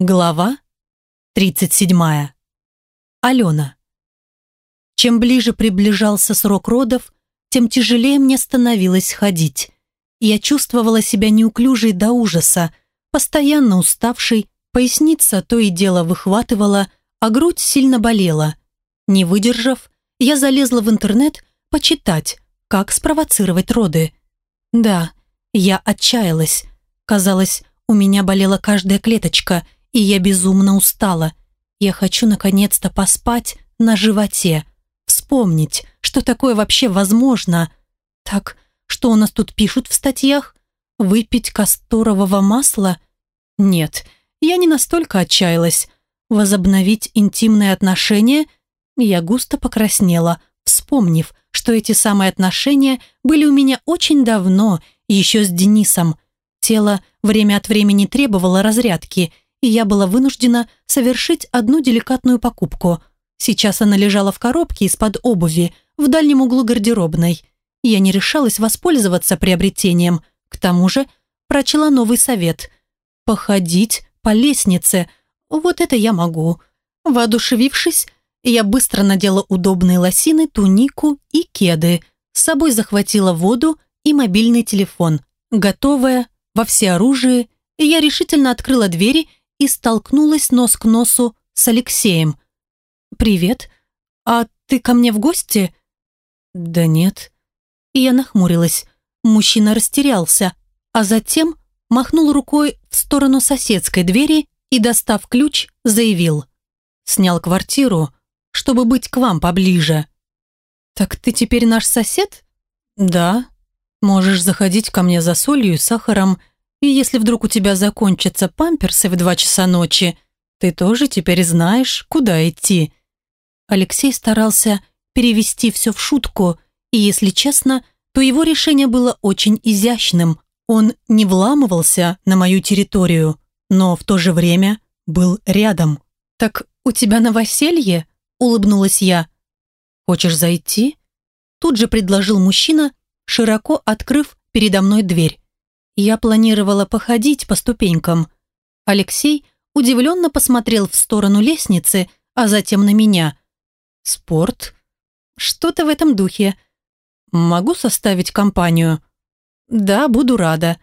Глава 37. Алена. Чем ближе приближался срок родов, тем тяжелее мне становилось ходить. Я чувствовала себя неуклюжей до ужаса, постоянно уставшей, поясница то и дело выхватывала, а грудь сильно болела. Не выдержав, я залезла в интернет почитать, как спровоцировать роды. Да, я отчаялась. Казалось, у меня болела каждая клеточка – и я безумно устала. Я хочу наконец-то поспать на животе, вспомнить, что такое вообще возможно. Так, что у нас тут пишут в статьях? Выпить касторового масла? Нет, я не настолько отчаялась. Возобновить интимные отношения? Я густо покраснела, вспомнив, что эти самые отношения были у меня очень давно, еще с Денисом. Тело время от времени требовало разрядки – и я была вынуждена совершить одну деликатную покупку. Сейчас она лежала в коробке из-под обуви в дальнем углу гардеробной. Я не решалась воспользоваться приобретением. К тому же прочла новый совет. Походить по лестнице. Вот это я могу. Воодушевившись, я быстро надела удобные лосины, тунику и кеды. С собой захватила воду и мобильный телефон. Готовая, во всеоружии, я решительно открыла двери и столкнулась нос к носу с Алексеем. «Привет. А ты ко мне в гости?» «Да нет». Я нахмурилась. Мужчина растерялся, а затем махнул рукой в сторону соседской двери и, достав ключ, заявил. «Снял квартиру, чтобы быть к вам поближе». «Так ты теперь наш сосед?» «Да. Можешь заходить ко мне за солью и сахаром и если вдруг у тебя закончатся памперсы в два часа ночи, ты тоже теперь знаешь, куда идти». Алексей старался перевести все в шутку, и, если честно, то его решение было очень изящным. Он не вламывался на мою территорию, но в то же время был рядом. «Так у тебя новоселье?» – улыбнулась я. «Хочешь зайти?» Тут же предложил мужчина, широко открыв передо мной дверь. Я планировала походить по ступенькам. Алексей удивленно посмотрел в сторону лестницы, а затем на меня. «Спорт? Что-то в этом духе. Могу составить компанию?» «Да, буду рада».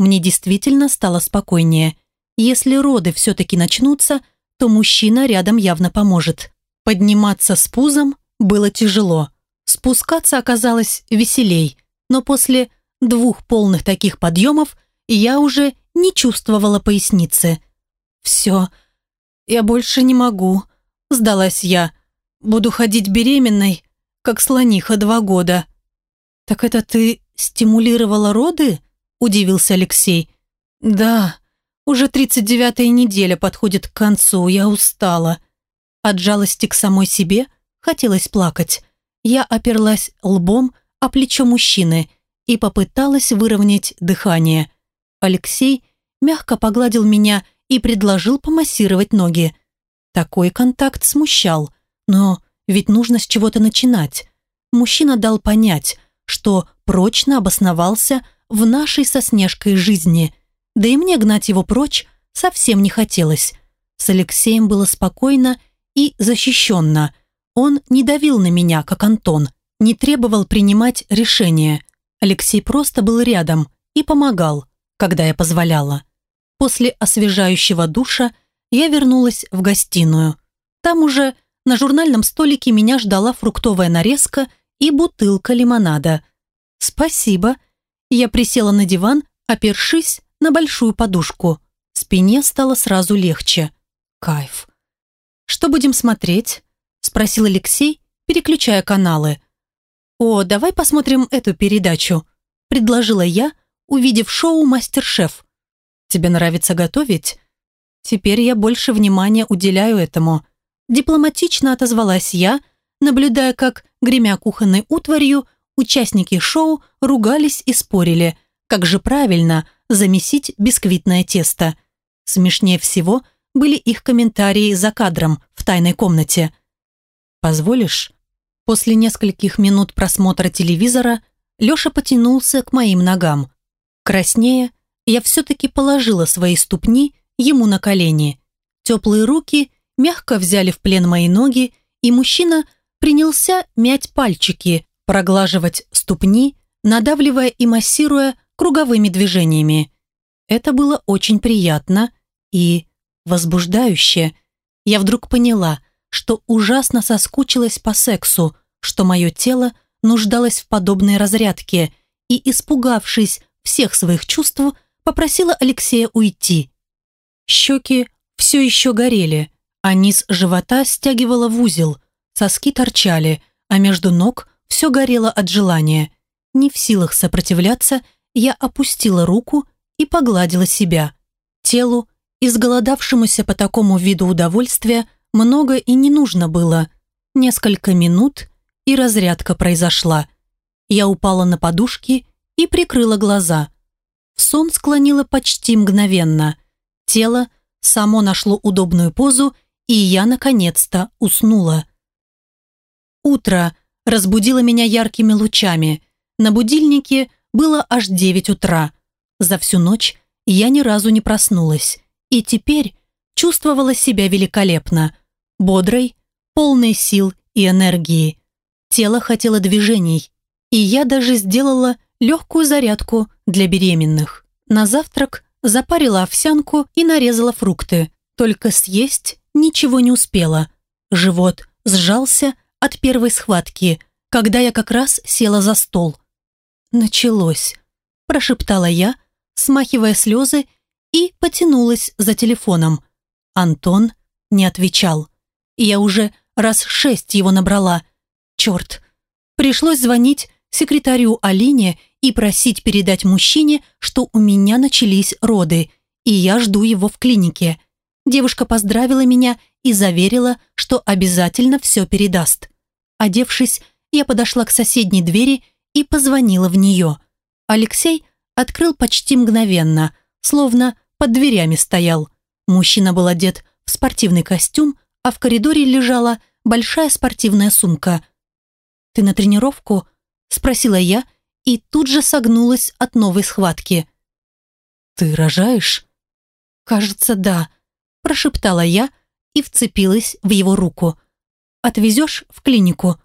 Мне действительно стало спокойнее. Если роды все-таки начнутся, то мужчина рядом явно поможет. Подниматься с пузом было тяжело. Спускаться оказалось веселей, но после двух полных таких подъемов, я уже не чувствовала поясницы. «Все, я больше не могу», – сдалась я. «Буду ходить беременной, как слониха два года». «Так это ты стимулировала роды?» – удивился Алексей. «Да, уже тридцать девятая неделя подходит к концу, я устала». От жалости к самой себе хотелось плакать. Я оперлась лбом о плечо мужчины и попыталась выровнять дыхание. Алексей мягко погладил меня и предложил помассировать ноги. Такой контакт смущал, но ведь нужно с чего-то начинать. Мужчина дал понять, что прочно обосновался в нашей со Снежкой жизни, да и мне гнать его прочь совсем не хотелось. С Алексеем было спокойно и защищенно. Он не давил на меня, как Антон, не требовал принимать решения. Алексей просто был рядом и помогал, когда я позволяла. После освежающего душа я вернулась в гостиную. Там уже на журнальном столике меня ждала фруктовая нарезка и бутылка лимонада. «Спасибо». Я присела на диван, опершись на большую подушку. Спине стало сразу легче. Кайф. «Что будем смотреть?» – спросил Алексей, переключая каналы. «О, давай посмотрим эту передачу», – предложила я, увидев шоу «Мастер-шеф». «Тебе нравится готовить?» «Теперь я больше внимания уделяю этому». Дипломатично отозвалась я, наблюдая, как, гремя кухонной утварью, участники шоу ругались и спорили, как же правильно замесить бисквитное тесто. Смешнее всего были их комментарии за кадром в тайной комнате. «Позволишь?» После нескольких минут просмотра телевизора Леша потянулся к моим ногам. Краснее, я все-таки положила свои ступни ему на колени. Теплые руки мягко взяли в плен мои ноги, и мужчина принялся мять пальчики, проглаживать ступни, надавливая и массируя круговыми движениями. Это было очень приятно и возбуждающе. Я вдруг поняла, что ужасно соскучилась по сексу, что мое тело нуждалось в подобной разрядке, и, испугавшись всех своих чувств, попросила Алексея уйти. Щеки все еще горели, а низ живота стягивало в узел, соски торчали, а между ног все горело от желания. Не в силах сопротивляться, я опустила руку и погладила себя. Телу, изголодавшемуся по такому виду удовольствия, много и не нужно было. Несколько минут, и разрядка произошла. Я упала на подушки и прикрыла глаза. В сон склонила почти мгновенно. Тело само нашло удобную позу, и я, наконец-то, уснула. Утро разбудило меня яркими лучами. На будильнике было аж девять утра. За всю ночь я ни разу не проснулась. И теперь чувствовала себя великолепно. Бодрой, полной сил и энергии. Тело хотело движений. И я даже сделала легкую зарядку для беременных. На завтрак запарила овсянку и нарезала фрукты. Только съесть ничего не успела. Живот сжался от первой схватки, когда я как раз села за стол. «Началось», – прошептала я, смахивая слезы, и потянулась за телефоном. Антон не отвечал. Я уже раз шесть его набрала. Черт. Пришлось звонить секретарю Алине и просить передать мужчине, что у меня начались роды, и я жду его в клинике. Девушка поздравила меня и заверила, что обязательно все передаст. Одевшись, я подошла к соседней двери и позвонила в нее. Алексей открыл почти мгновенно, словно под дверями стоял. Мужчина был одет в спортивный костюм, а в коридоре лежала большая спортивная сумка. «Ты на тренировку?» – спросила я и тут же согнулась от новой схватки. «Ты рожаешь?» «Кажется, да», – прошептала я и вцепилась в его руку. «Отвезешь в клинику?»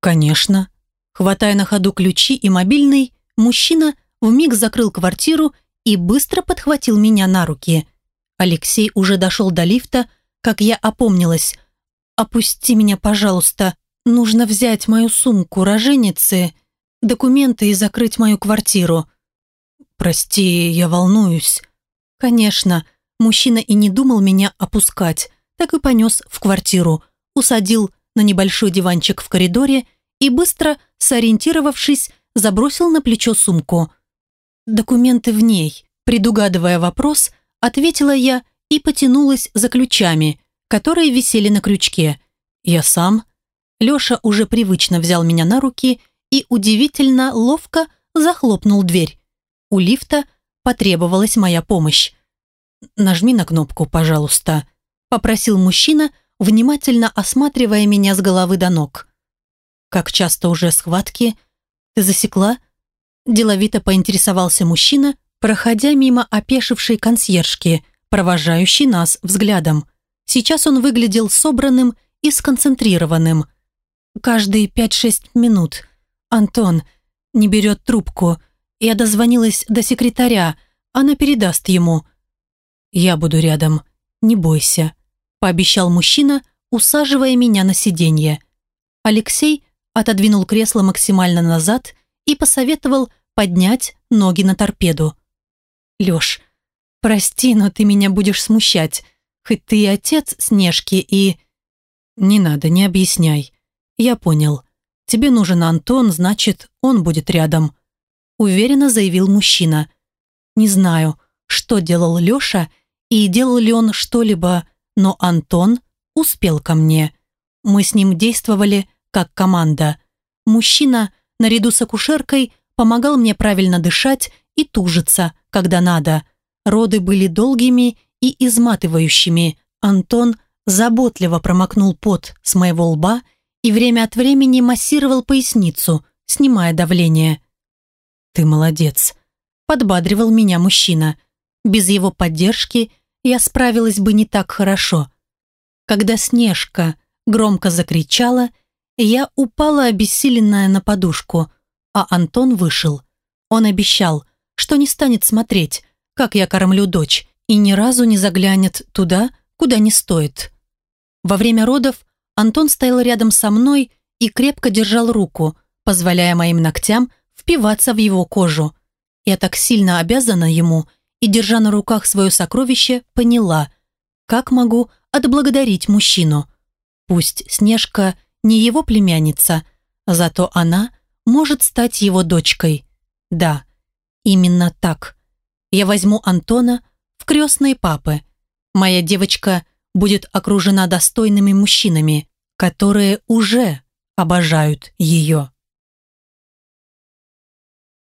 «Конечно». Хватая на ходу ключи и мобильный, мужчина вмиг закрыл квартиру и быстро подхватил меня на руки. Алексей уже дошел до лифта, как я опомнилась. «Опусти меня, пожалуйста. Нужно взять мою сумку роженицы документы и закрыть мою квартиру. Прости, я волнуюсь. Конечно, мужчина и не думал меня опускать, так и понес в квартиру, усадил на небольшой диванчик в коридоре и быстро, сориентировавшись, забросил на плечо сумку. «Документы в ней», предугадывая вопрос, ответила я и потянулась за ключами, которые висели на крючке. Я сам. Леша уже привычно взял меня на руки и удивительно ловко захлопнул дверь. У лифта потребовалась моя помощь. «Нажми на кнопку, пожалуйста», – попросил мужчина, внимательно осматривая меня с головы до ног. «Как часто уже схватки? Ты засекла?» Деловито поинтересовался мужчина, проходя мимо опешившей консьержки, провожающей нас взглядом. Сейчас он выглядел собранным и сконцентрированным. «Каждые пять-шесть минут», Антон не берет трубку. Я дозвонилась до секретаря. Она передаст ему. Я буду рядом. Не бойся, пообещал мужчина, усаживая меня на сиденье. Алексей отодвинул кресло максимально назад и посоветовал поднять ноги на торпеду. Лёш, прости, но ты меня будешь смущать. Хоть ты и отец Снежки и... Не надо, не объясняй. Я понял. Тебе нужен Антон, значит, он будет рядом», уверенно заявил мужчина. Не знаю, что делал Леша и делал ли он что-либо, но Антон успел ко мне. Мы с ним действовали как команда. Мужчина, наряду с акушеркой, помогал мне правильно дышать и тужиться, когда надо. Роды были долгими и изматывающими. Антон заботливо промокнул пот с моего лба и время от времени массировал поясницу, снимая давление. «Ты молодец», – подбадривал меня мужчина. Без его поддержки я справилась бы не так хорошо. Когда Снежка громко закричала, я упала обессиленная на подушку, а Антон вышел. Он обещал, что не станет смотреть, как я кормлю дочь, и ни разу не заглянет туда, куда не стоит. Во время родов Антон стоял рядом со мной и крепко держал руку, позволяя моим ногтям впиваться в его кожу. Я так сильно обязана ему и, держа на руках свое сокровище, поняла, как могу отблагодарить мужчину. Пусть Снежка не его племянница, зато она может стать его дочкой. Да, именно так. Я возьму Антона в крестные папы. Моя девочка будет окружена достойными мужчинами, которые уже обожают ее.